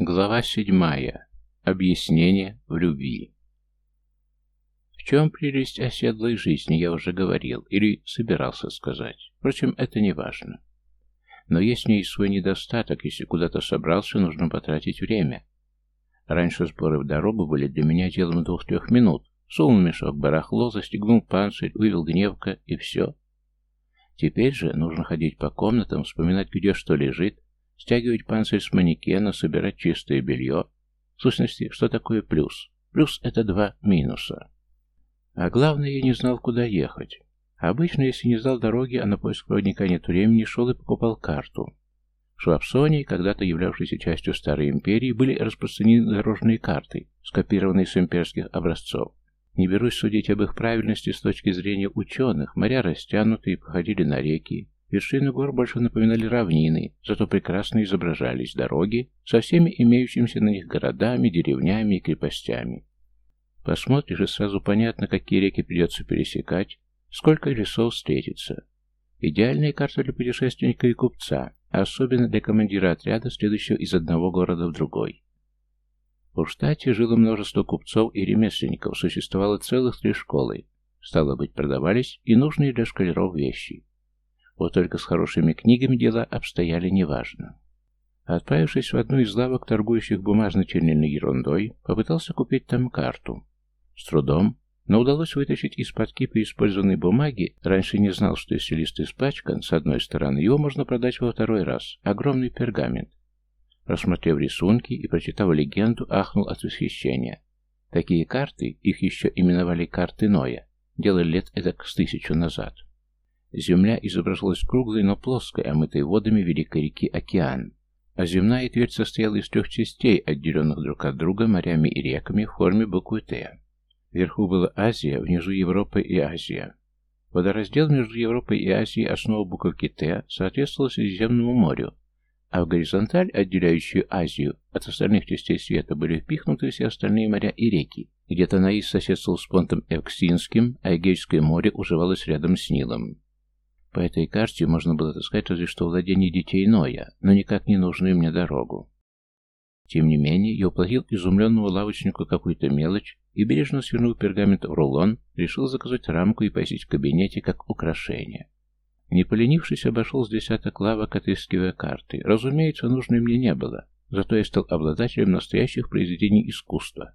Глава седьмая. Объяснение в любви. В чем прелесть оседлой жизни, я уже говорил, или собирался сказать. Впрочем, это не важно. Но есть в ней свой недостаток, если куда-то собрался, нужно потратить время. Раньше сборы в дорогу были для меня делом двух-трех минут. Сунул мешок барахло, застегнул панцирь, вывел гневка и все. Теперь же нужно ходить по комнатам, вспоминать, где что лежит, стягивать панцирь с манекена, собирать чистое белье. В сущности, что такое плюс? Плюс — это два минуса. А главное, я не знал, куда ехать. Обычно, если не знал дороги, а на поиск проводника нет времени, шел и покупал карту. В Швабсонии, когда-то являвшейся частью Старой Империи, были распространены дорожные карты, скопированные с имперских образцов. Не берусь судить об их правильности с точки зрения ученых, моря растянутые, походили на реки, Вершины гор больше напоминали равнины, зато прекрасно изображались дороги со всеми имеющимися на них городами, деревнями и крепостями. Посмотришь, и сразу понятно, какие реки придется пересекать, сколько лесов встретится. Идеальная карта для путешественника и купца, особенно для командира отряда, следующего из одного города в другой. В штате жило множество купцов и ремесленников, существовало целых три школы. Стало быть, продавались и нужные для школяров вещи. Вот только с хорошими книгами дела обстояли неважно. Отправившись в одну из лавок, торгующих бумажно-чернильной ерундой, попытался купить там карту. С трудом, но удалось вытащить из-под кипа использованной бумаги, раньше не знал, что если лист испачкан, с одной стороны, его можно продать во второй раз, огромный пергамент. Рассмотрев рисунки и прочитав легенду, ахнул от восхищения. Такие карты, их еще именовали карты Ноя, делали лет эдак с тысячу назад. Земля изображалась круглой, но плоской, омытой водами великой реки Океан, а земная твердь состояла из трех частей, отделенных друг от друга морями и реками в форме буквы «Т». Вверху была Азия, внизу Европа и Азия. Водораздел между Европой и Азией, основа буковки «Т», соответствовал Средиземному морю, а в горизонталь, отделяющую Азию от остальных частей света, были впихнуты все остальные моря и реки. Где-то Наис соседствовал с понтом Эвксинским, а Эгейское море уживалось рядом с Нилом. По этой карте можно было таскать разве что владение детей Ноя, но никак не нужную мне дорогу. Тем не менее, я уплатил изумленному лавочнику какую-то мелочь и, бережно свернув пергамент в рулон, решил заказать рамку и посетить в кабинете как украшение. Не поленившись, обошел с десяток лавок, отыскивая карты. Разумеется, нужной мне не было, зато я стал обладателем настоящих произведений искусства.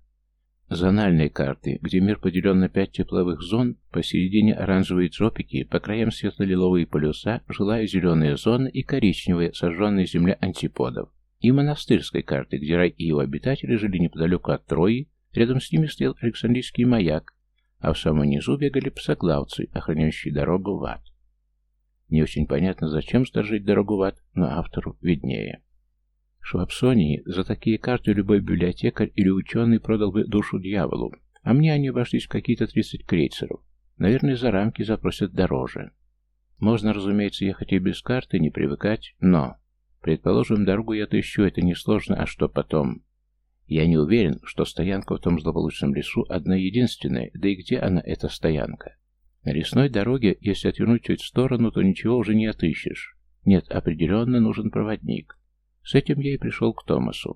Зональные карты, где мир поделен на пять тепловых зон, посередине оранжевые тропики, по краям светло-лиловые полюса, жилая зеленая зона и коричневая, сожженная земля антиподов. И монастырской карты, где рай и его обитатели жили неподалеку от Трои, рядом с ними стоял Александрийский маяк, а в самом низу бегали псоглавцы, охраняющие дорогу в ад. Не очень понятно, зачем сторожить дорогу в ад, но автору виднее. Швабсонии за такие карты любой библиотекарь или ученый продал бы душу дьяволу, а мне они обошлись в какие-то 30 крейцеров. Наверное, за рамки запросят дороже. Можно, разумеется, ехать и без карты, не привыкать, но... Предположим, дорогу я тыщу, это несложно, а что потом? Я не уверен, что стоянка в том злополучном лесу одна единственная, да и где она, эта стоянка? На лесной дороге, если отвернуть чуть в сторону, то ничего уже не отыщешь. Нет, определенно нужен проводник. С этим я и пришел к Томасу.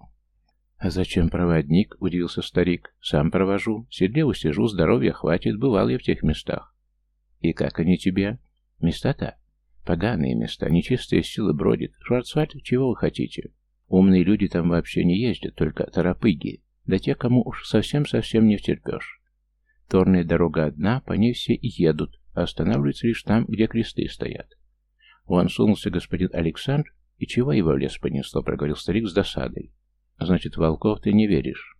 «А зачем проводник?» — удивился старик. «Сам провожу. Седле сижу, здоровья хватит, бывал я в тех местах». «И как они тебе?» «Места-то?» «Поганые места, нечистая сила бродит. Шварцвальд, чего вы хотите?» «Умные люди там вообще не ездят, только торопыги. Да те, кому уж совсем-совсем не втерпешь. Торная дорога одна, по ней все и едут, а останавливаются лишь там, где кресты стоят. Вон сунулся господин Александр «И чего его в лес понесло?» — проговорил старик с досадой. «Значит, волков ты не веришь?»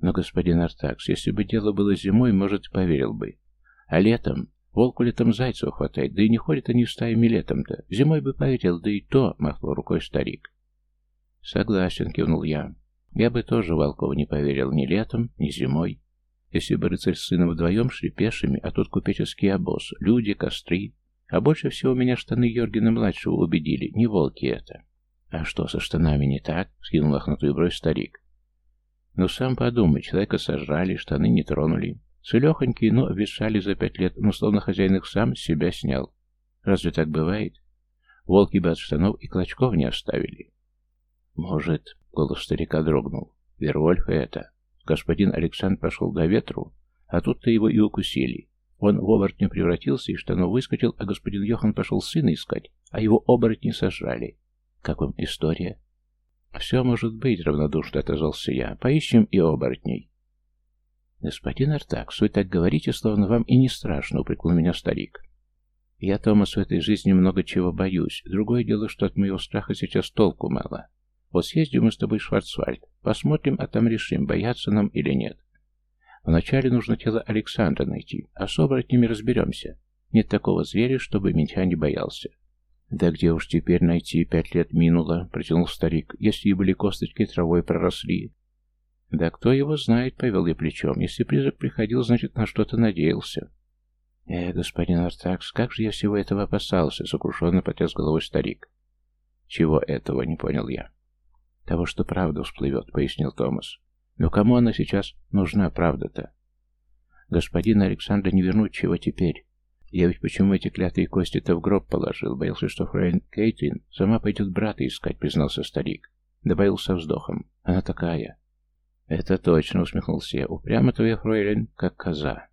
«Но, господин Артакс, если бы дело было зимой, может, поверил бы. А летом? Волку летом зайцев хватает, да и не ходят они стаями летом-то. Зимой бы поверил, да и то», — махнул рукой старик. «Согласен», — кивнул я. «Я бы тоже волков не поверил ни летом, ни зимой. Если бы рыцарь с сыном вдвоем шли пешими, а тут купеческий обоз, люди, костры, а больше всего меня штаны Йоргена-младшего убедили, не волки это. А что, со штанами не так? Скинул охнутую бровь старик. Ну, сам подумай, человека сожрали, штаны не тронули. Целехонькие, но обвешали за пять лет, но словно хозяин их сам себя снял. Разве так бывает? Волки бы от штанов и клочков не оставили. Может, голос старика дрогнул. Вервольф это. Господин Александр пошел до ветру, а тут-то его и укусили. Он в оборотня превратился и штанов выскочил, а господин Йохан пошел сына искать, а его оборотни сожрали. Как вам история? Все может быть, равнодушно отозвался я. Поищем и оборотней. Господин Артакс, вы так говорите, словно вам и не страшно, упрекнул меня старик. Я, Томас, в этой жизни много чего боюсь. Другое дело, что от моего страха сейчас толку мало. Вот съездим мы с тобой в Шварцвальд, посмотрим, а там решим, бояться нам или нет. Вначале нужно тело Александра найти, а с оборотнями разберемся. Нет такого зверя, чтобы меня не боялся. «Да где уж теперь найти? Пять лет минуло», — протянул старик, — «если и были косточки травой проросли». «Да кто его знает», — повел я плечом. «Если призрак приходил, значит, на что-то надеялся». «Э, господин Артакс, как же я всего этого опасался?» — сокрушенно потряс головой старик. «Чего этого?» — не понял я. «Того, что правда всплывет», — пояснил Томас. «Но кому она сейчас нужна, правда-то?» «Господина Александра не вернуть, чего теперь?» Я ведь почему эти клятые кости-то в гроб положил? Боялся, что фрейн Кейтлин сама пойдет брата искать, признался старик. Добавил со вздохом. Она такая. Это точно, усмехнулся я. Упрямо твоя фрейлин, как коза.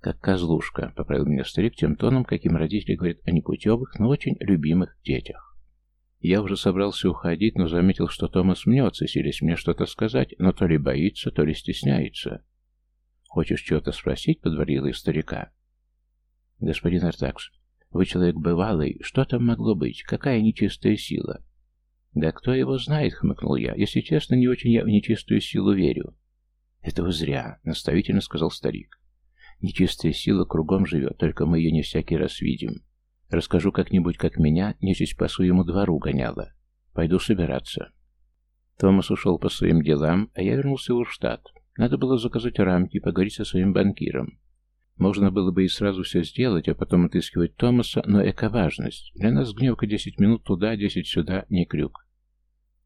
Как козлушка, поправил меня старик тем тоном, каким родители говорят о непутевых, но очень любимых детях. Я уже собрался уходить, но заметил, что Томас мнется, силясь мне что-то сказать, но то ли боится, то ли стесняется. «Хочешь чего-то спросить?» — подворила из старика. «Господин Артакс, вы человек бывалый, что там могло быть? Какая нечистая сила?» «Да кто его знает?» — хмыкнул я. «Если честно, не очень я в нечистую силу верю». «Этого зря», — наставительно сказал старик. «Нечистая сила кругом живет, только мы ее не всякий раз видим. Расскажу как-нибудь, как меня нечисть по своему двору гоняла. Пойду собираться». Томас ушел по своим делам, а я вернулся в Урштадт. Надо было заказать рамки, поговорить со своим банкиром. Можно было бы и сразу все сделать, а потом отыскивать Томаса, но эко-важность. Для нас гневка 10 минут туда, 10 сюда, не крюк.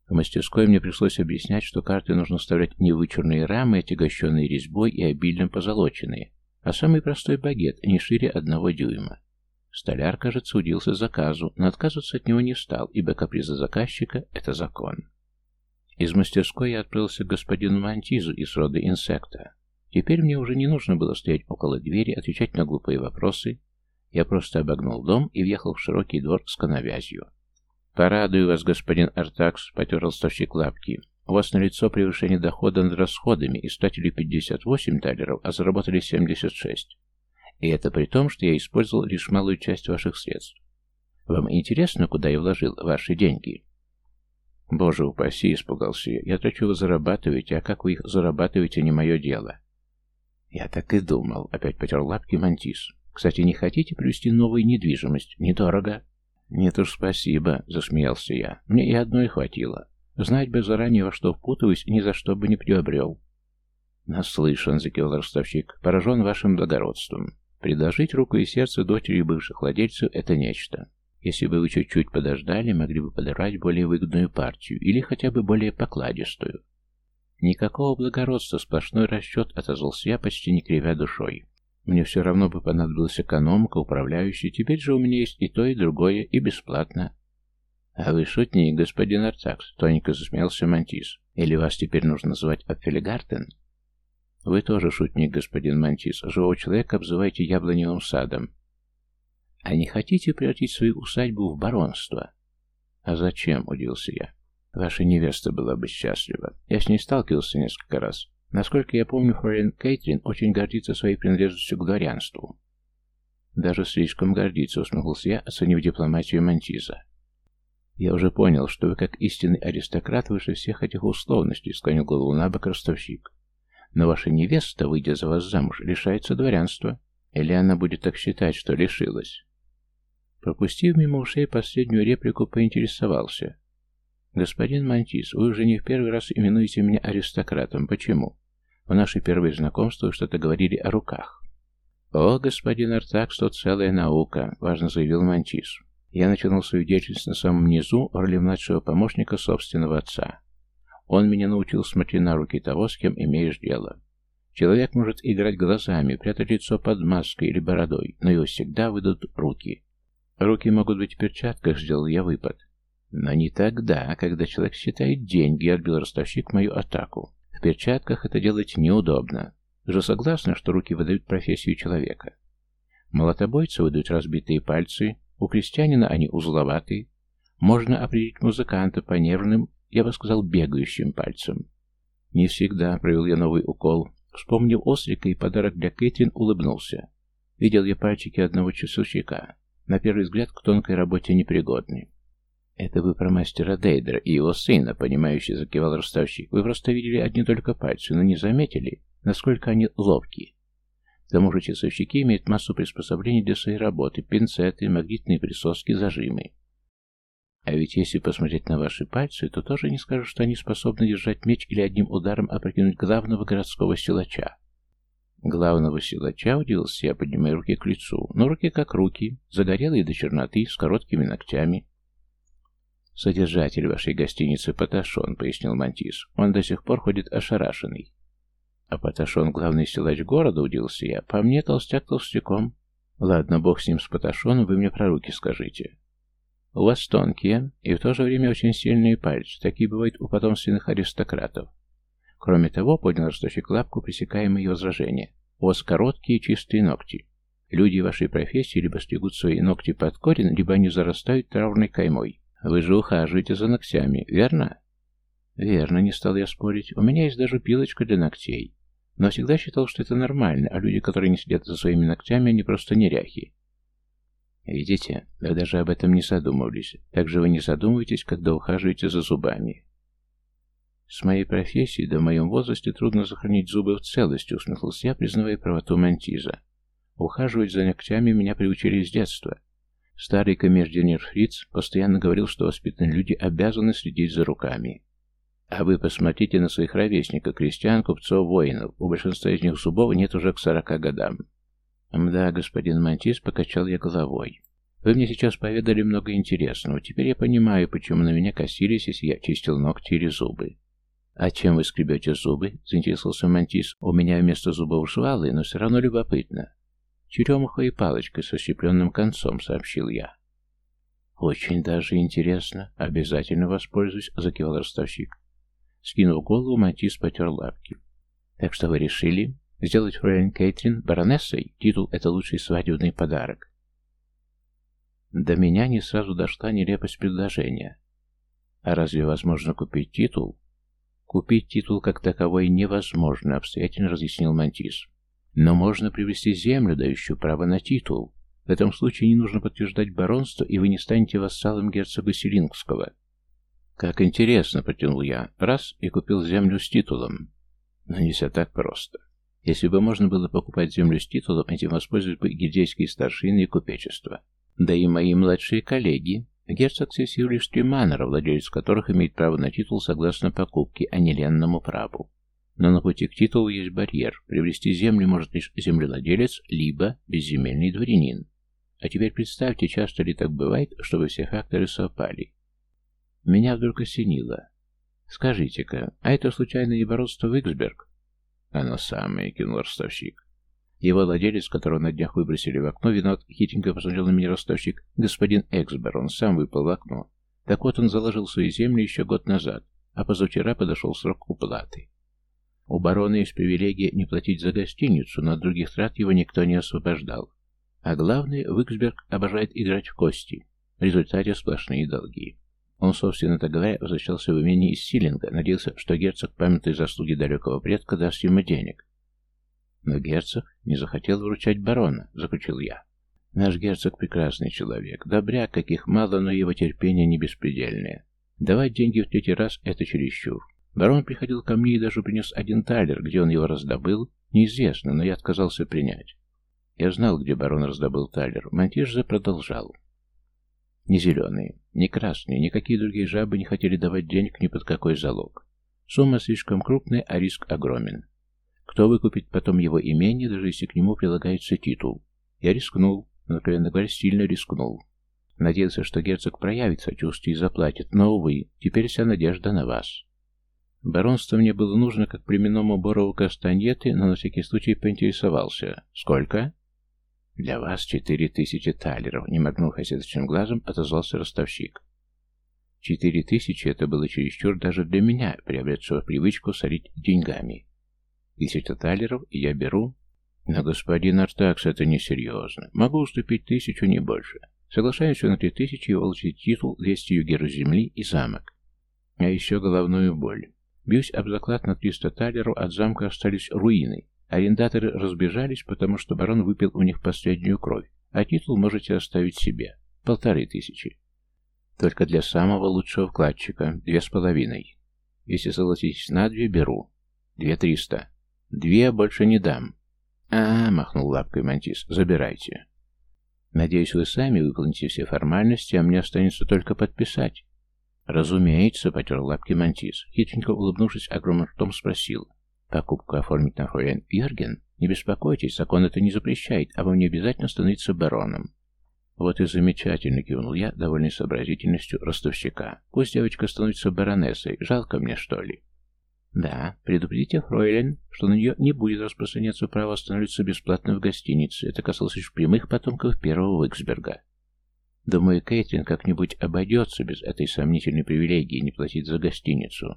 В мастерской мне пришлось объяснять, что карты нужно вставлять не вычурные рамы, отягощенные резьбой и обильно позолоченные, а самый простой багет, не шире одного дюйма. Столяр, кажется, удился заказу, но отказываться от него не стал, ибо каприза заказчика — это закон. Из мастерской я отправился к господину Мантизу из рода инсекта. Теперь мне уже не нужно было стоять около двери, отвечать на глупые вопросы. Я просто обогнул дом и въехал в широкий двор с коновязью. «Порадую вас, господин Артакс», — потер ростовщик лапки. «У вас на лицо превышение дохода над расходами. Истратили 58 талеров, а заработали 76. И это при том, что я использовал лишь малую часть ваших средств. Вам интересно, куда я вложил ваши деньги?» «Боже упаси!» — испугался я. «Я трачу, вы зарабатываете, а как вы их зарабатываете, не мое дело». «Я так и думал», — опять потер лапки Мантис. «Кстати, не хотите привезти новую недвижимость? Недорого». «Нет уж, спасибо», — засмеялся я. «Мне и одной хватило. Знать бы заранее, во что впутываюсь, ни за что бы не приобрел». «Наслышан», — закивал ростовщик, — «поражен вашим благородством. Предложить руку и сердце дочери бывших владельцев — это нечто. Если бы вы чуть-чуть подождали, могли бы подобрать более выгодную партию или хотя бы более покладистую. Никакого благородства, сплошной расчет, отозвался я, почти не кривя душой. Мне все равно бы понадобилась экономка, управляющий, теперь же у меня есть и то, и другое, и бесплатно. А вы шутник, господин Арцакс, тоненько засмеялся Мантис. Или вас теперь нужно называть Апфелигартен? Вы тоже шутник, господин Мантис. Живого человека обзывайте яблоневым садом. А не хотите превратить свою усадьбу в баронство? А зачем, удивился я. Ваша невеста была бы счастлива. Я с ней сталкивался несколько раз. Насколько я помню, Флорен Кейтрин очень гордится своей принадлежностью к дворянству. Даже слишком гордится, усмехнулся я, оценив дипломатию Мантиза. Я уже понял, что вы, как истинный аристократ, выше всех этих условностей, склонил голову на бок ростовщик. Но ваша невеста, выйдя за вас замуж, лишается дворянства. Или она будет так считать, что лишилась? Пропустив мимо ушей последнюю реплику, поинтересовался. «Господин Мантис, вы уже не в первый раз именуете меня аристократом. Почему? В наше первое знакомство что-то говорили о руках». «О, господин Артак, что целая наука», — важно заявил Мантис. Я начинал свою деятельность на самом низу, роли младшего помощника собственного отца. Он меня научил смотреть на руки того, с кем имеешь дело. Человек может играть глазами, прятать лицо под маской или бородой, но его всегда выдадут руки. Руки могут быть в перчатках, сделал я выпад. Но не тогда, когда человек считает деньги, отбил ростовщик мою атаку. В перчатках это делать неудобно. Же согласны, что руки выдают профессию человека. Молотобойцы выдают разбитые пальцы, у крестьянина они узловатые. Можно определить музыканта по нервным, я бы сказал, бегающим пальцам. Не всегда провел я новый укол. Вспомнив Ослика и подарок для Кэтрин, улыбнулся. Видел я пальчики одного часовщика. На первый взгляд к тонкой работе непригодны. «Это вы про мастера Дейдера и его сына», — понимающий закивал расставщик. «Вы просто видели одни только пальцы, но не заметили, насколько они ловкие. К тому же часовщики имеют массу приспособлений для своей работы, пинцеты, магнитные присоски, зажимы. А ведь если посмотреть на ваши пальцы, то тоже не скажешь, что они способны держать меч или одним ударом опрокинуть главного городского силача. Главного силача, удивился я, поднимая руки к лицу. Но руки как руки, загорелые до черноты, с короткими ногтями. «Содержатель вашей гостиницы Паташон», — пояснил Мантис. «Он до сих пор ходит ошарашенный». «А Паташон — главный силач города», — удивился я. «По мне толстяк толстяком». «Ладно, бог с ним, с Паташоном, вы мне про руки скажите». У вас тонкие и в то же время очень сильные пальцы. Такие бывают у потомственных аристократов. Кроме того, поднял расточек лапку, пресекая мои возражения. У вас короткие чистые ногти. Люди вашей профессии либо стригут свои ногти под корень, либо они зарастают травной каймой. Вы же ухаживаете за ногтями, верно? Верно, не стал я спорить. У меня есть даже пилочка для ногтей. Но всегда считал, что это нормально, а люди, которые не следят за своими ногтями, они просто неряхи. Видите, вы даже об этом не задумывались. Так же вы не задумываетесь, когда ухаживаете за зубами. С моей профессией, да в моем возрасте трудно сохранить зубы в целости, усмехнулся я, признавая правоту Мантиза. Ухаживать за ногтями меня приучили с детства. Старый камердинер Фриц постоянно говорил, что воспитанные люди обязаны следить за руками. А вы посмотрите на своих ровесников, крестьян, купцов, воинов. У большинства из них зубов нет уже к сорока годам. «Да, господин Мантис, покачал я головой. Вы мне сейчас поведали много интересного. Теперь я понимаю, почему на меня косились, если я чистил ногти или зубы». «А чем вы скребете зубы?» — заинтересовался Мантис. «У меня вместо зубов жвалы, но все равно любопытно». «Черемухой и палочкой с осипленным концом», — сообщил я. «Очень даже интересно. Обязательно воспользуюсь», — закивал ростовщик. Скинув голову, Мантис потер лапки. «Так что вы решили?» Сделать фройлен Кейтрин баронессой – титул – это лучший свадебный подарок. До меня не сразу дошла нелепость предложения. А разве возможно купить титул? Купить титул как таковой невозможно, обстоятельно разъяснил Мантис. Но можно привести землю, дающую право на титул. В этом случае не нужно подтверждать баронство, и вы не станете вассалом герцога Селингского. Как интересно, потянул я. Раз и купил землю с титулом. Но не все так просто. Если бы можно было покупать землю с титулом, этим воспользовались бы гильдейские старшины и купечество. Да и мои младшие коллеги. Герцог всего лишь три владелец которых имеет право на титул согласно покупке, а не ленному праву. Но на пути к титулу есть барьер. Приобрести землю может лишь землевладелец, либо безземельный дворянин. А теперь представьте, часто ли так бывает, чтобы все факторы совпали. Меня вдруг осенило. Скажите-ка, а это случайно не бородство Виксберг? «Оно самое», — кинул ростовщик. Его владелец, которого на днях выбросили в окно, виноват хитренько посмотрел на меня ростовщик. Господин Эксбер, он сам выпал в окно. Так вот, он заложил свои земли еще год назад, а позавчера подошел срок уплаты. У барона есть привилегия не платить за гостиницу, но от других трат его никто не освобождал. А главное, Виксберг обожает играть в кости. В результате сплошные долги. Он, собственно так говоря, возвращался в имение из Силинга, надеялся, что герцог, памятуя заслуги далекого предка, даст ему денег. Но герцог не захотел вручать барона, заключил я. Наш герцог прекрасный человек, добряк, каких мало, но его терпение не беспредельное. Давать деньги в третий раз — это чересчур. Барон приходил ко мне и даже принес один талер, где он его раздобыл, неизвестно, но я отказался принять. Я знал, где барон раздобыл талер. Мантиш же продолжал. Не зеленые, не красные, никакие другие жабы не хотели давать денег ни под какой залог. Сумма слишком крупная, а риск огромен. Кто выкупит потом его имение, даже если к нему прилагается титул? Я рискнул, но, откровенно говоря, сильно рискнул. Надеялся, что герцог проявит сочувствие и заплатит, но, увы, теперь вся надежда на вас. Баронство мне было нужно как племенному Борову Кастаньеты, но на всякий случай поинтересовался. «Сколько?» «Для вас четыре тысячи талеров», — не моргнув оседочным глазом, отозвался ростовщик. Четыре тысячи — это было чересчур даже для меня, приобретшего привычку сорить деньгами. Тысяча талеров, и я беру. Но, господин Артакс, это несерьезно. Могу уступить тысячу, не больше. Соглашаюсь на три тысячи и получить титул, 200 югеров земли и замок. А еще головную боль. Бьюсь об заклад на 300 талеров, от замка остались руины. Арендаторы разбежались, потому что барон выпил у них последнюю кровь, а титул можете оставить себе. Полторы тысячи. Только для самого лучшего вкладчика. Две с половиной. Если согласитесь на две, беру. Две триста. Две больше не дам. А, -а, -а махнул лапкой Мантис, забирайте. Надеюсь, вы сами выполните все формальности, а мне останется только подписать. Разумеется, потер лапки Мантис. Хитренько улыбнувшись, огромным ртом спросил. Покупку оформить на фройлен Йорген? Не беспокойтесь, закон это не запрещает, а вам не обязательно становиться бароном. Вот и замечательно, кивнул я, довольный сообразительностью ростовщика. Пусть девочка становится баронессой, жалко мне, что ли? Да, предупредите Фройлен, что на нее не будет распространяться право останавливаться бесплатно в гостинице. Это касалось лишь прямых потомков первого Виксберга. Думаю, Кейтлин как-нибудь обойдется без этой сомнительной привилегии не платить за гостиницу.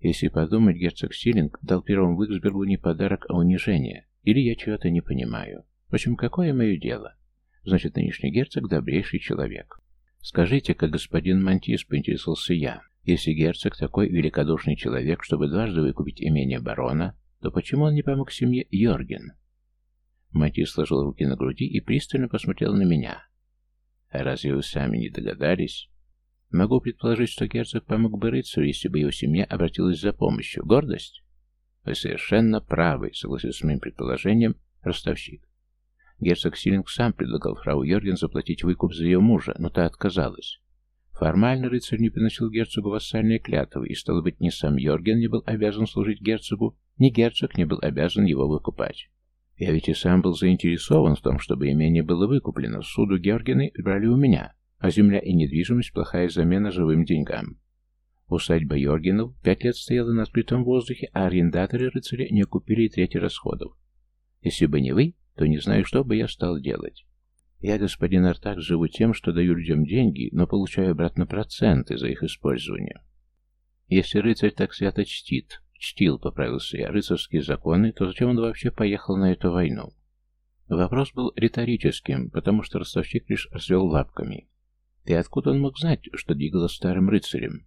Если подумать, герцог Силинг дал первому Виксбергу не подарок, а унижение. Или я чего-то не понимаю. В общем, какое мое дело? Значит, нынешний герцог добрейший человек. Скажите-ка, господин Мантис, поинтересовался я, если герцог такой великодушный человек, чтобы дважды выкупить имение барона, то почему он не помог семье Йорген? Мантис сложил руки на груди и пристально посмотрел на меня. А разве вы сами не догадались? Могу предположить, что герцог помог бы рыцарю, если бы его семья обратилась за помощью. Гордость? Вы совершенно правы, согласился с моим предположением ростовщик. Герцог Силинг сам предлагал фрау Йорген заплатить выкуп за ее мужа, но та отказалась. Формально рыцарь не приносил герцогу вассальные клятвы, и, стало быть, ни сам Йорген не был обязан служить герцогу, ни герцог не был обязан его выкупать. Я ведь и сам был заинтересован в том, чтобы имение было выкуплено. Суду Георгины брали у меня, а земля и недвижимость – плохая замена живым деньгам. Усадьба Йоргинов пять лет стояла на открытом воздухе, а арендаторы рыцаря не окупили и трети расходов. Если бы не вы, то не знаю, что бы я стал делать. Я, господин Артак, живу тем, что даю людям деньги, но получаю обратно проценты за их использование. Если рыцарь так свято чтит, Чтил, поправился я, рыцарские законы, то зачем он вообще поехал на эту войну? Вопрос был риторическим, потому что ростовщик лишь развел лапками. И откуда он мог знать, что двигало старым рыцарем?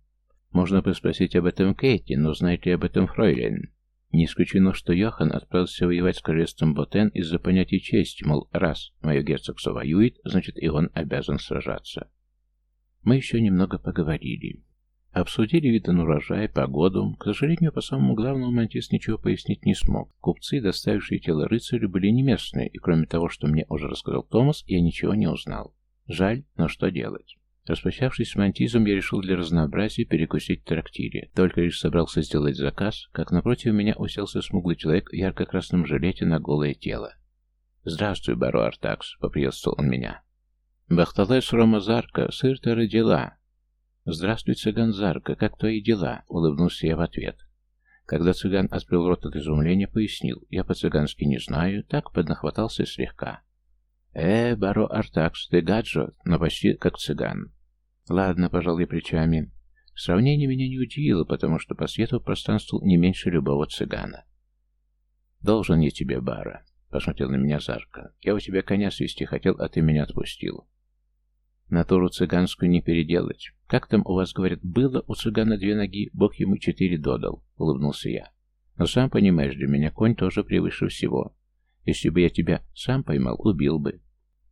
Можно бы спросить об этом Кейти, но знает ли об этом Фройлен? Не исключено, что Йохан отправился воевать с королевством Ботен из-за понятия чести, мол, раз мое герцогство воюет, значит и он обязан сражаться. Мы еще немного поговорили. Обсудили виды на урожай, погоду. К сожалению, по самому главному Мантис ничего пояснить не смог. Купцы, доставившие тело рыцарю, были не местные, и кроме того, что мне уже рассказал Томас, я ничего не узнал. Жаль, но что делать? Распрощавшись с Мантизом, я решил для разнообразия перекусить в трактире. Только лишь собрался сделать заказ, как напротив меня уселся смуглый человек в ярко-красном жилете на голое тело. «Здравствуй, Баро Артакс», — поприветствовал он меня. «Бахталес Рома Зарка, сыр-то родила», «Здравствуй, цыган Зарка, как твои дела?» — улыбнулся я в ответ. Когда цыган открыл рот от изумления, пояснил. «Я по-цыгански не знаю, так поднахватался слегка». «Э, Баро Артакс, ты гаджо, но почти как цыган». «Ладно, пожал я плечами». Сравнение меня не удивило, потому что по свету пространствовал не меньше любого цыгана. «Должен я тебе, Бара», — посмотрел на меня Зарка. «Я у тебя коня свести хотел, а ты меня отпустил. Натуру цыганскую не переделать. Как там у вас говорят, было у цыгана две ноги, бог ему четыре додал, улыбнулся я. Но сам понимаешь, для меня конь тоже превыше всего. Если бы я тебя сам поймал, убил бы.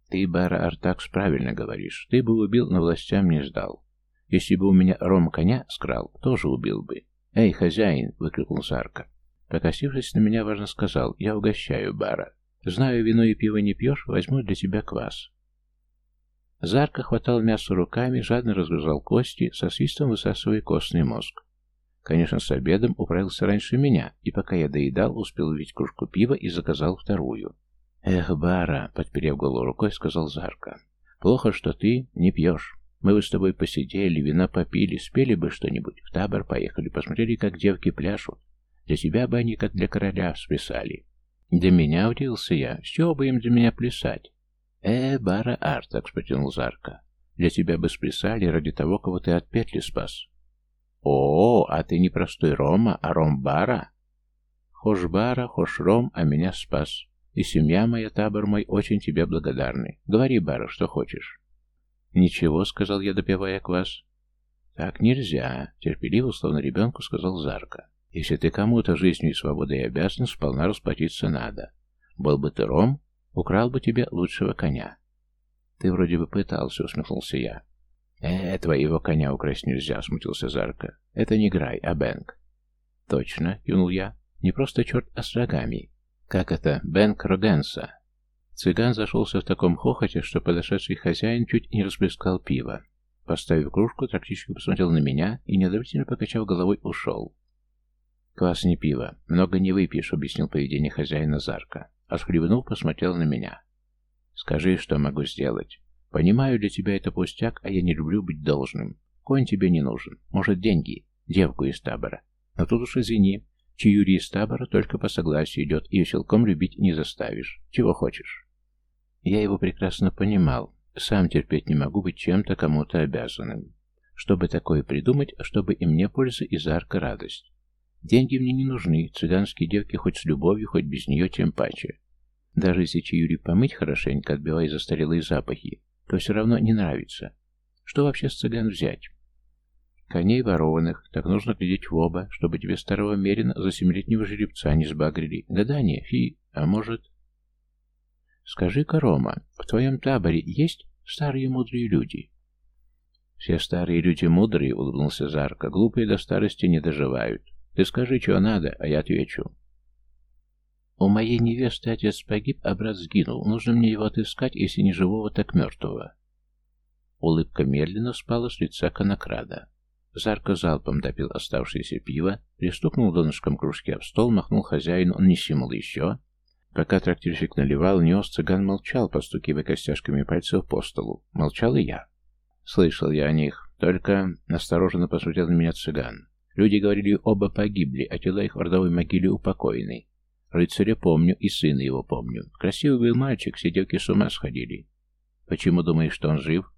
Ты, Бара Артакс, правильно говоришь. Ты бы убил, но властям не сдал. Если бы у меня Ром коня скрал, тоже убил бы. «Эй, хозяин!» — выкрикнул Сарка. Покосившись на меня, важно сказал, «Я угощаю, Бара. Знаю, вино и пиво не пьешь, возьму для тебя квас». Зарко хватал мясо руками, жадно разгрызал кости, со свистом высасывая костный мозг. Конечно, с обедом управился раньше меня, и пока я доедал, успел увидеть кружку пива и заказал вторую. «Эх, Бара!» — подперев голову рукой, сказал Зарко. «Плохо, что ты не пьешь. Мы бы с тобой посидели, вина попили, спели бы что-нибудь, в табор поехали, посмотрели, как девки пляшут. Для тебя бы они, как для короля, сплясали». «Для меня?» — удивился я. «С чего бы им для меня плясать?» «Э, Бара Артакс», — протянул Зарка. Для тебя бы сплясали ради того, кого ты от петли спас. О, а ты не простой Рома, а Ромбара? Хошь бара, хошь Ром, а меня спас. И семья моя, табор мой, очень тебе благодарны. Говори, бара, что хочешь. Ничего, сказал я, допивая квас. Так нельзя, терпеливо, словно ребенку, сказал Зарка. Если ты кому-то жизнью и свободой обязан, сполна расплатиться надо. Был бы ты Ром, украл бы тебе лучшего коня. Ты вроде бы пытался, усмехнулся я. «Э, твоего коня украсть нельзя», — смутился Зарка. «Это не Грай, а Бэнк». «Точно», — кивнул я. «Не просто черт, а с рогами. Как это? Бэнк Роденса». Цыган зашелся в таком хохоте, что подошедший хозяин чуть не расплескал пиво. Поставив кружку, трактически посмотрел на меня и, неодобрительно покачав головой, ушел. «Квас не пиво. Много не выпьешь», — объяснил поведение хозяина Зарка. Отхлебнув, посмотрел на меня. «Скажи, что могу сделать. Понимаю, для тебя это пустяк, а я не люблю быть должным. Конь тебе не нужен. Может, деньги? Девку из табора. Но тут уж извини, чаюри из табора только по согласию идет, и силком любить не заставишь. Чего хочешь?» Я его прекрасно понимал. Сам терпеть не могу быть чем-то кому-то обязанным. Чтобы такое придумать, чтобы и мне польза, и Зарка радость. Деньги мне не нужны, цыганские девки хоть с любовью, хоть без нее, тем паче. Даже если чаюри помыть хорошенько, отбивая застарелые запахи, то все равно не нравится. Что вообще с цыган взять? Коней ворованных, так нужно глядеть в оба, чтобы тебе старого мерина за семилетнего жеребца не сбагрили. Гадание, фи, а может... Скажи-ка, Рома, в твоем таборе есть старые мудрые люди? Все старые люди мудрые, улыбнулся Зарка, глупые до старости не доживают. Ты скажи, что надо, а я отвечу. У моей невесты отец погиб, а брат сгинул. Нужно мне его отыскать, если не живого, так мертвого. Улыбка медленно спала с лица конокрада. Зарко залпом допил оставшееся пиво, пристукнул донышком кружки об стол, махнул хозяину, он не симул еще. Пока трактирщик наливал, нес, цыган молчал, постукивая костяшками пальцев по столу. Молчал и я. Слышал я о них, только настороженно посмотрел на меня цыган. Люди говорили, оба погибли, а тела их в родовой могиле упокоены. Рыцаря помню и сына его помню. Красивый был мальчик, все девки с ума сходили. Почему думаешь, что он жив?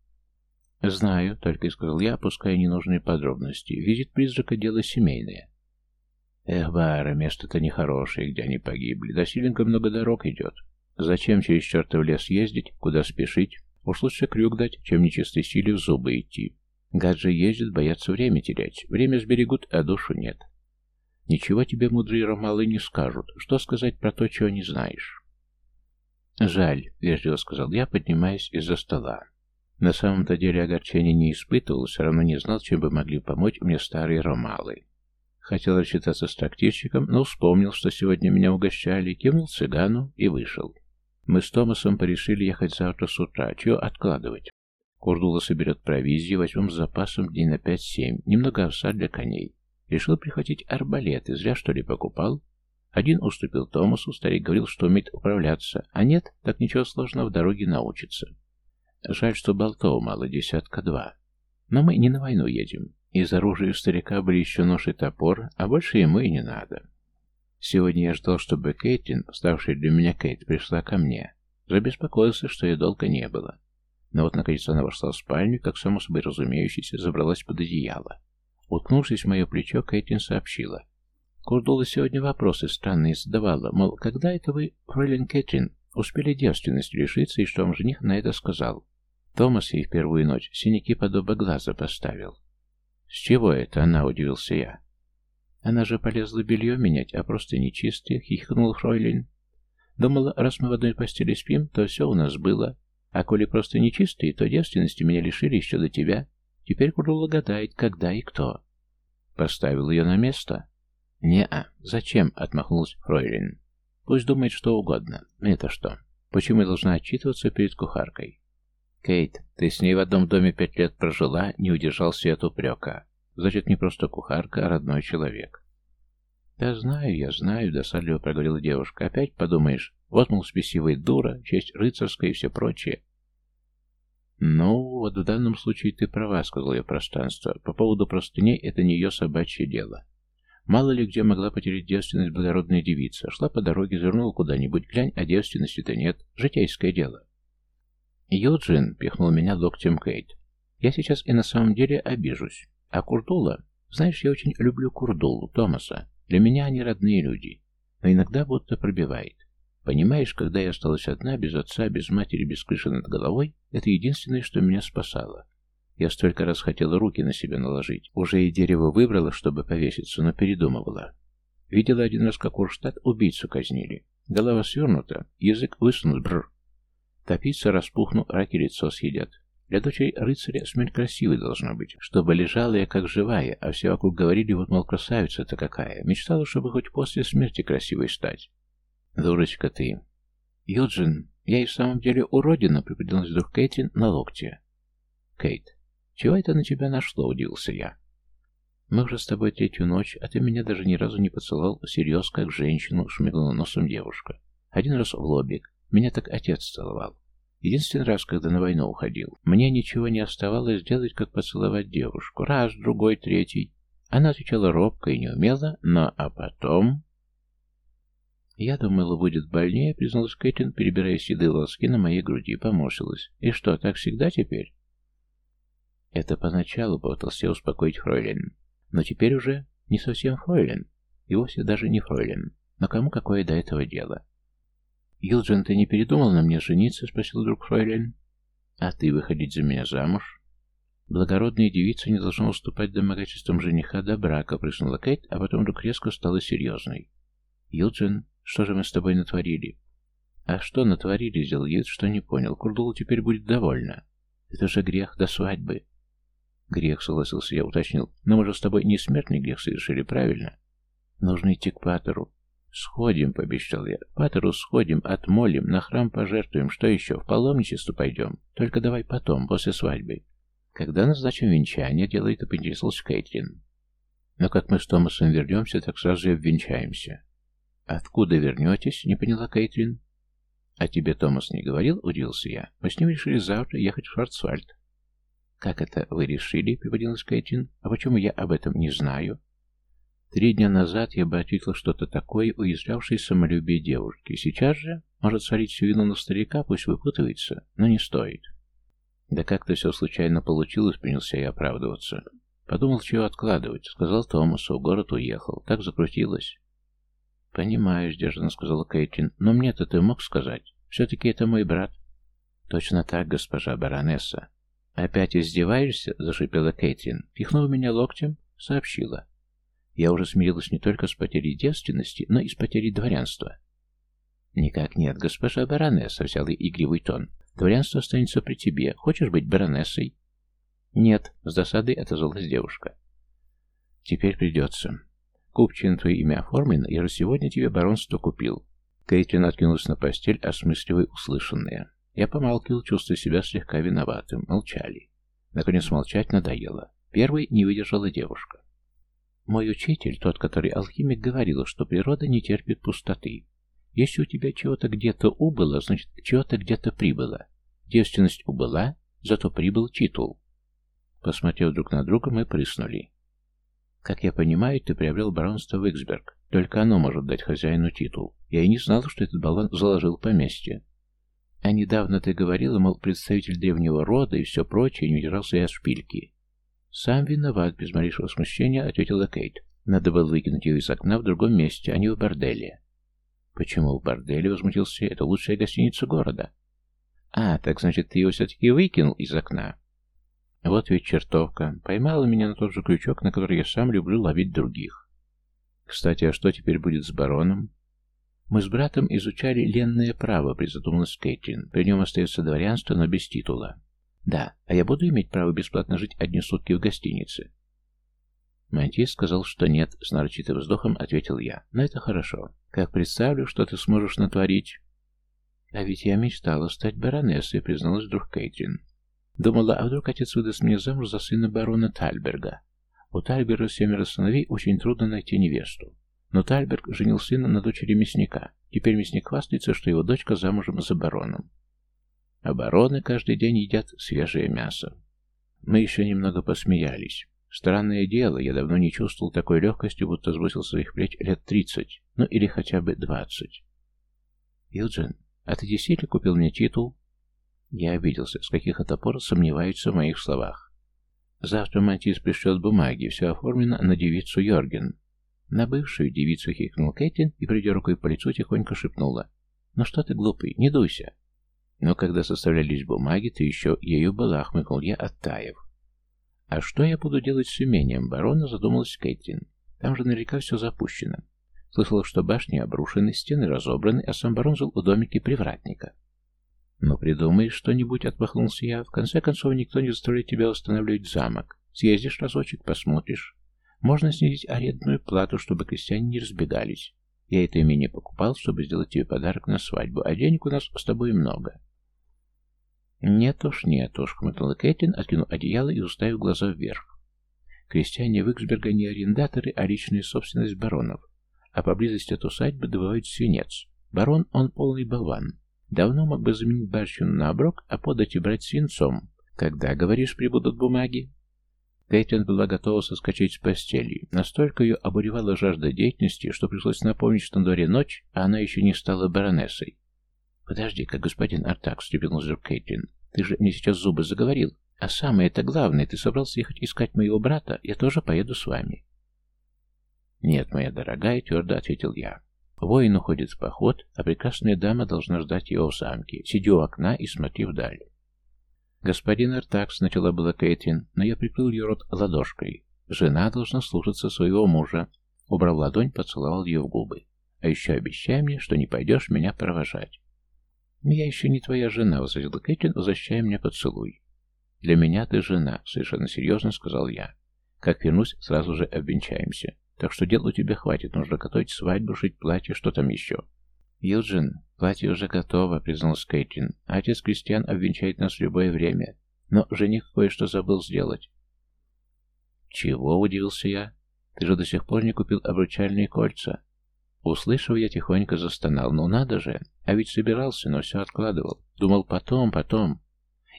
Знаю, только и сказал я, опуская ненужные подробности. Визит призрака — дело семейное. Эх, Бара, место-то нехорошее, где они погибли. До Силенга много дорог идет. Зачем через чертов лес ездить, куда спешить? Уж лучше крюк дать, чем нечистой силе в зубы идти. Гаджи ездят, боятся время терять. Время сберегут, а душу нет. Ничего тебе мудрые ромалы не скажут. Что сказать про то, чего не знаешь? Жаль, вежливо сказал я, поднимаясь из-за стола. На самом-то деле огорчения не испытывал, все равно не знал, чем бы могли помочь мне старые ромалы. Хотел рассчитаться с трактирщиком, но вспомнил, что сегодня меня угощали, кивнул цыгану и вышел. Мы с Томасом порешили ехать завтра с утра. Чего откладывать? Курдула соберет провизию, возьмем с запасом дней на пять-семь, немного овса для коней. Решил прихватить арбалеты, зря что ли покупал. Один уступил Томасу, старик говорил, что умеет управляться, а нет, так ничего сложного в дороге научится. Жаль, что болтов мало, десятка два. Но мы не на войну едем. Из оружия у старика были еще нож и топор, а больше ему и не надо. Сегодня я ждал, чтобы Кейтлин, ставшая для меня Кейт, пришла ко мне. Забеспокоился, что ее долго не было. Но вот, наконец, она вошла в спальню, как само собой разумеющееся, забралась под одеяло. Уткнувшись в мое плечо, Кэтлин сообщила. Курдула сегодня вопросы странные задавала, мол, когда это вы, фройлен Кэтрин, успели девственность лишиться, и что вам жених на это сказал? Томас ей в первую ночь синяки под оба глаза поставил. «С чего это?» — она удивился я. «Она же полезла белье менять, а просто нечистые», — хихикнул Фройлин. «Думала, раз мы в одной постели спим, то все у нас было. А коли просто нечистые, то девственности меня лишили еще до тебя. Теперь Курдула гадает, когда и кто. Поставил ее на место? «Не-а. Зачем?» — отмахнулась Фройлин. «Пусть думает что угодно. Это что? Почему я должна отчитываться перед кухаркой?» «Кейт, ты с ней в одном доме пять лет прожила, не удержался от упрека. Значит, не просто кухарка, а родной человек». «Да знаю, я знаю», — досадливо проговорила девушка. «Опять подумаешь, вот, мол, спесивая дура, честь рыцарская и все прочее. «Ну, вот в данном случае ты права», — сказал я пространство. «По поводу простыней это не ее собачье дело. Мало ли где могла потерять девственность благородная девица. Шла по дороге, завернула куда-нибудь, глянь, а девственности-то нет. Житейское дело». «Юджин», — пихнул меня локтем Кейт. Я сейчас и на самом деле обижусь. А Курдула... Знаешь, я очень люблю Курдулу, Томаса. Для меня они родные люди. Но иногда будто пробивает. Понимаешь, когда я осталась одна, без отца, без матери, без крыши над головой, это единственное, что меня спасало. Я столько раз хотела руки на себя наложить. Уже и дерево выбрала, чтобы повеситься, но передумывала. Видела один раз, как Урштадт убийцу казнили. Голова свернута, язык высунут, бррр. Топиться, распухну, раки лицо съедят. Для дочери рыцаря смерть красивой должна быть, чтобы лежала я как живая, а все вокруг говорили, вот, мол, красавица-то какая. Мечтала, чтобы хоть после смерти красивой стать. Дурочка ты. Юджин, я и в самом деле уродина, приподнялась вдруг Кэтрин на локте. Кейт, чего это на тебя нашло, удивился я. Мы уже с тобой третью ночь, а ты меня даже ни разу не поцеловал всерьез, как женщину, шмыгнула носом девушка. Один раз в лобик. Меня так отец целовал. Единственный раз, когда на войну уходил, мне ничего не оставалось сделать, как поцеловать девушку. Раз, другой, третий. Она отвечала робко и неумело, но а потом... Я думала, будет больнее, призналась Кэтлин, перебирая седые волоски на моей груди, поморщилась. И что, так всегда теперь? Это поначалу попытался успокоить Фройлен. Но теперь уже не совсем Фройлен. И вовсе даже не Фройлен. Но кому какое до этого дело? «Юджин, ты не передумал на мне жениться?» — спросил друг Фройлен. «А ты выходить за меня замуж?» Благородная девица не должна уступать домогательствам жениха до брака, прыснула Кейт, а потом вдруг резко стала серьезной. «Юджин, что же мы с тобой натворили?» «А что натворили?» — сделал вид, что не понял. Курдула теперь будет довольна. «Это же грех до свадьбы». «Грех», — согласился я, уточнил. «Но мы же с тобой не смертный грех совершили, правильно?» «Нужно идти к Патеру. «Сходим», — пообещал я. «Патеру сходим, отмолим, на храм пожертвуем. Что еще? В паломничество пойдем. Только давай потом, после свадьбы». «Когда назначим венчание?» — делает и поинтересовался Кейтлин. «Но как мы с Томасом вернемся, так сразу и обвенчаемся». «Откуда вернетесь?» — не поняла Кейтлин. «А тебе Томас не говорил?» — удивился я. «Мы с ним решили завтра ехать в Шварцвальд». «Как это вы решили?» — приподнялась Кейтлин. «А почему я об этом не знаю?» Три дня назад я бы ответил что-то такое, уязвлявшее самолюбие девушки. Сейчас же, может, свалить всю вину на старика, пусть выпутывается, но не стоит. Да как-то все случайно получилось, принялся я оправдываться. Подумал, чего откладывать. Сказал Томасу, в город уехал. Так закрутилось. «Понимаю», — сдержанно сказала Кейтлин. «Но мне-то ты мог сказать. Все-таки это мой брат». «Точно так, госпожа баронесса». «Опять издеваешься?» — зашипела Кейтлин. Пихнув меня локтем, сообщила. Я уже смирилась не только с потерей девственности, но и с потерей дворянства. «Никак нет, госпожа баронесса», — взял и игривый тон. «Дворянство останется при тебе. Хочешь быть баронессой?» «Нет», — с досадой отозвалась девушка. «Теперь придется. Купче на твое имя оформлено, я же сегодня тебе баронство купил». Кейтлин откинулась на постель, осмысливая услышанное. Я помалкивал, чувствуя себя слегка виноватым. Молчали. Наконец молчать надоело. Первой не выдержала девушка. Мой учитель, тот, который алхимик, говорил, что природа не терпит пустоты. Если у тебя чего-то где-то убыло, значит, чего-то где-то прибыло. Девственность убыла, зато прибыл титул. Посмотрев друг на друга, мы прыснули. Как я понимаю, ты приобрел баронство Виксберг. Только оно может дать хозяину титул. Я и не знал, что этот болван заложил поместье. А недавно ты говорила, мол, представитель древнего рода и все прочее, не удержался я от шпильки. «Сам виноват», — без малейшего смущения ответила Кейт. «Надо было выкинуть ее из окна в другом месте, а не в борделе». «Почему в борделе?» — возмутился «Это лучшая гостиница города». «А, так значит, ты его все-таки выкинул из окна?» «Вот ведь чертовка. Поймала меня на тот же крючок, на который я сам люблю ловить других». «Кстати, а что теперь будет с бароном?» «Мы с братом изучали ленное право», — призадумалась Кейтлин. «При нем остается дворянство, но без титула». Да, а я буду иметь право бесплатно жить одни сутки в гостинице. Мантий сказал, что нет, с нарочитым вздохом ответил я. Но это хорошо. Как представлю, что ты сможешь натворить. А ведь я мечтала стать баронессой, призналась вдруг Кейтрин. Думала, а вдруг отец выдаст мне замуж за сына барона Тальберга. У Тальберга семеро сыновей очень трудно найти невесту. Но Тальберг женил сына на дочери мясника. Теперь мясник хвастается, что его дочка замужем за бароном. Обороны каждый день едят свежее мясо. Мы еще немного посмеялись. Странное дело, я давно не чувствовал такой легкости, будто сбросил своих плеч лет тридцать, ну или хотя бы двадцать. «Юджин, а ты действительно купил мне титул?» Я обиделся, с каких это пор сомневаются в моих словах. Завтра Матис пришлет бумаги, все оформлено на девицу Йорген. На бывшую девицу хикнул Кэтлин и, придя рукой по лицу, тихонько шепнула. «Ну что ты, глупый, не дуйся!» Но когда составлялись бумаги, ты еще ею была, хмыкнул я, оттаив. «А что я буду делать с имением барона?» — задумалась Кэтлин. «Там же наверняка все запущено. Слышала, что башни обрушены, стены разобраны, а сам барон жил у домики привратника». «Ну, придумаешь что-нибудь», — отмахнулся я. «В конце концов, никто не заставляет тебя устанавливать замок. Съездишь разочек, посмотришь. Можно снизить арендную плату, чтобы крестьяне не разбегались. Я это имение покупал, чтобы сделать тебе подарок на свадьбу, а денег у нас с тобой много». «Нет уж, нет уж», — хмыкнула Кэтлин, откинув одеяло и уставив глаза вверх. «Крестьяне Виксберга не арендаторы, а личная собственность баронов. А поблизости от усадьбы добывают свинец. Барон, он полный болван. Давно мог бы заменить барщину на оброк, а подать и брать свинцом. Когда, говоришь, прибудут бумаги?» Кэтлин была готова соскочить с постели. Настолько ее обуревала жажда деятельности, что пришлось напомнить, что на дворе ночь, а она еще не стала баронессой. «Подожди-ка, господин Артак», — степенул вдруг Кейтлин, — «ты же мне сейчас зубы заговорил. А самое это главное, ты собрался ехать искать моего брата, я тоже поеду с вами». «Нет, моя дорогая», — твердо ответил я. «Воин уходит в поход, а прекрасная дама должна ждать его в замке. Сиди у окна и смотри вдаль». «Господин Артакс», — начала была Кэтрин, но я прикрыл ее рот ладошкой. «Жена должна слушаться своего мужа». Убрал ладонь, поцеловал ее в губы. «А еще обещай мне, что не пойдешь меня провожать». «Я еще не твоя жена», — возразила Кэтлин, возвращая мне поцелуй. «Для меня ты жена», — совершенно серьезно сказал я. «Как вернусь, сразу же обвенчаемся. Так что дел у тебя хватит, нужно готовить свадьбу, шить платье, что там еще». «Юджин, платье уже готово», — призналась Кэтлин. «Отец Кристиан обвенчает нас в любое время. Но жених кое-что забыл сделать». «Чего?» — удивился я. «Ты же до сих пор не купил обручальные кольца». Услышав, я тихонько застонал. «Ну надо же! А ведь собирался, но все откладывал. Думал, потом, потом.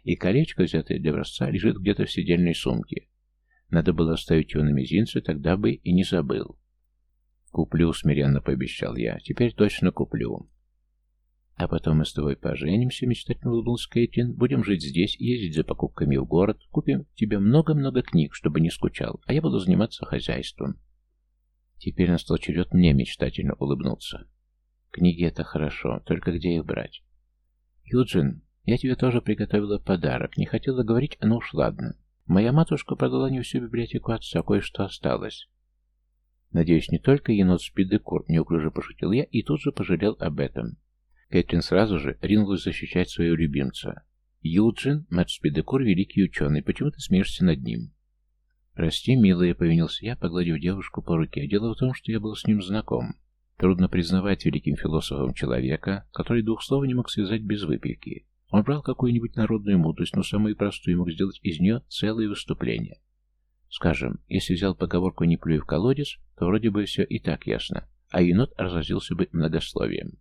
И колечко, взятое для образца, лежит где-то в сидельной сумке. Надо было оставить его на мизинце, тогда бы и не забыл. «Куплю», — смиренно пообещал я. «Теперь точно куплю». «А потом мы с тобой поженимся», — мечтательно улыбнулся Кейтлин. «Будем жить здесь, ездить за покупками в город. Купим тебе много-много книг, чтобы не скучал, а я буду заниматься хозяйством». Теперь настал черед мне мечтательно улыбнуться. Книги — это хорошо, только где их брать? Юджин, я тебе тоже приготовила подарок. Не хотела говорить, но уж ладно. Моя матушка продала не всю библиотеку отца, кое-что осталось. Надеюсь, не только енот Спидекур, неуклюже пошутил я и тут же пожалел об этом. Кэтрин сразу же ринулась защищать своего любимца. Юджин, Мэтт Спидекур, великий ученый, почему ты смеешься над ним? «Прости, милая», — повинился я, погладив девушку по руке. «Дело в том, что я был с ним знаком. Трудно признавать великим философом человека, который двух слов не мог связать без выпивки. Он брал какую-нибудь народную мудрость, но самую простую мог сделать из нее целое выступление. Скажем, если взял поговорку «не плюй в колодец», то вроде бы все и так ясно, а енот разразился бы многословием.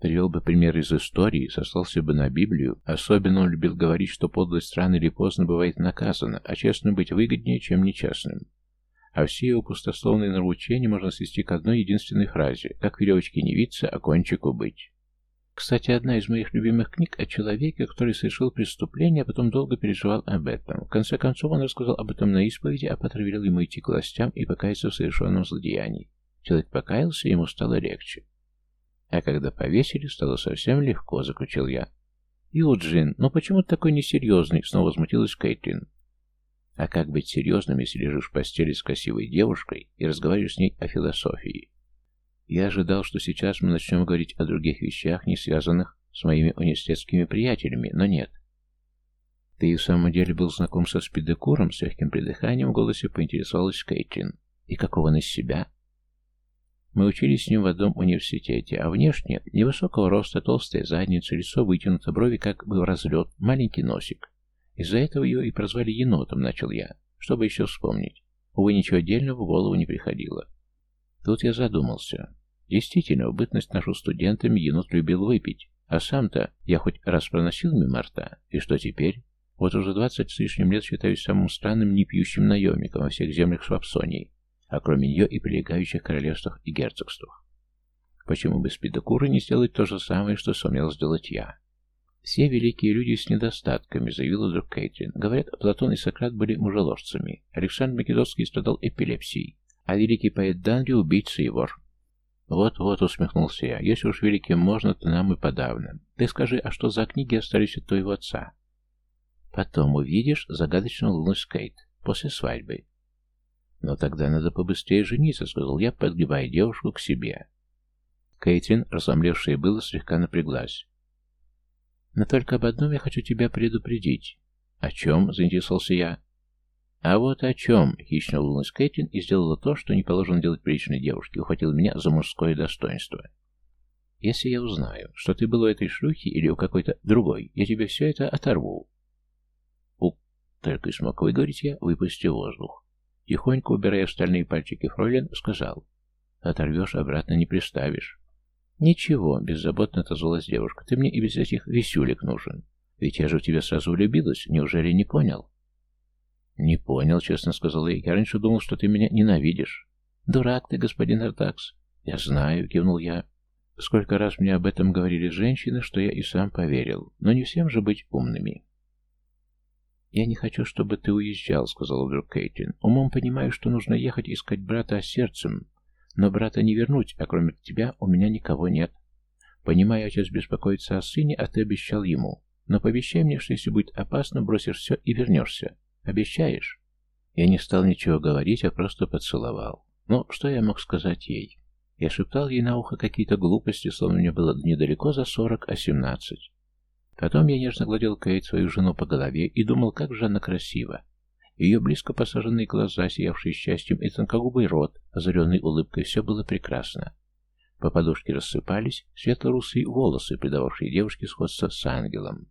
Привел бы пример из истории, сослался бы на Библию. Особенно он любил говорить, что подлость рано или поздно бывает наказана, а честно быть выгоднее, чем нечестным. А все его пустословные нравоучения можно свести к одной единственной фразе «как веревочки не виться, а кончику быть». Кстати, одна из моих любимых книг о человеке, который совершил преступление, а потом долго переживал об этом. В конце концов, он рассказал об этом на исповеди, а Патр велел ему идти к властям и покаяться в совершенном злодеянии. Человек покаялся, и ему стало легче. А когда повесили, стало совсем легко, заключил я. «Юджин, ну почему ты такой несерьезный?» Снова возмутилась Кейтлин. «А как быть серьезным, если лежишь в постели с красивой девушкой и разговариваешь с ней о философии?» Я ожидал, что сейчас мы начнем говорить о других вещах, не связанных с моими университетскими приятелями, но нет. «Ты и в самом деле был знаком со Спидекуром?» С легким придыханием в голосе поинтересовалась Кейтлин. «И какого он из себя?» Мы учились с ним в одном университете, а внешне невысокого роста, толстая задница, лицо вытянуто, брови как бы в разлет, маленький носик. Из-за этого ее и прозвали енотом, начал я, чтобы еще вспомнить. Увы, ничего отдельного в голову не приходило. Тут я задумался. Действительно, в бытность нашу студентами енот любил выпить, а сам-то я хоть раз проносил мимо рта, и что теперь? Вот уже двадцать с лишним лет считаюсь самым странным непьющим наемником во всех землях Швабсонии а кроме нее и прилегающих королевствах и герцогствах. Почему бы Спидокуры не сделать то же самое, что сумел сделать я? «Все великие люди с недостатками», — заявила вдруг Кейтрин. «Говорят, Платон и Сократ были мужеложцами. Александр Македонский страдал эпилепсией, а великий поэт Данри — убийца и вор». «Вот-вот», — усмехнулся я, — «если уж великим можно, то нам и подавно. Ты скажи, а что за книги остались от твоего отца?» «Потом увидишь», — загадочно улыбнулась Кейт, — «после свадьбы». «Но тогда надо побыстрее жениться», — сказал я, подгибая девушку к себе. Кейтрин, разомлевшая было, слегка напряглась. «Но только об одном я хочу тебя предупредить». «О чем?» — заинтересовался я. «А вот о чем!» — хищно улыбнулась Кэтрин и сделала то, что не положено делать приличной девушке, ухватила меня за мужское достоинство. «Если я узнаю, что ты был у этой шлюхи или у какой-то другой, я тебе все это оторву». «У...» — только и смог выговорить я, выпустив воздух. Тихонько, убирая стальные пальчики Фройлен, сказал. «Оторвешь, обратно не приставишь». «Ничего», — беззаботно отозвалась девушка, — «ты мне и без этих висюлек нужен. Ведь я же в тебя сразу влюбилась, неужели не понял?» «Не понял», — честно сказал я. «Я раньше думал, что ты меня ненавидишь». «Дурак ты, господин Артакс». «Я знаю», — кивнул я. Сколько раз мне об этом говорили женщины, что я и сам поверил. Но не всем же быть умными. «Я не хочу, чтобы ты уезжал», — сказал вдруг Кейтлин. «Умом понимаю, что нужно ехать искать брата, а сердцем... Но брата не вернуть, а кроме тебя у меня никого нет. Понимаю, отец беспокоится о сыне, а ты обещал ему. Но пообещай мне, что если будет опасно, бросишь все и вернешься. Обещаешь?» Я не стал ничего говорить, а просто поцеловал. Но что я мог сказать ей? Я шептал ей на ухо какие-то глупости, словно мне было недалеко за сорок, а семнадцать. Потом я нежно гладил Кейт, свою жену, по голове и думал, как же она красива. Ее близко посаженные глаза, сиявшие счастьем, и тонкогубый рот, озаренный улыбкой, все было прекрасно. По подушке рассыпались светло-русые волосы, придававшие девушке сходство с ангелом.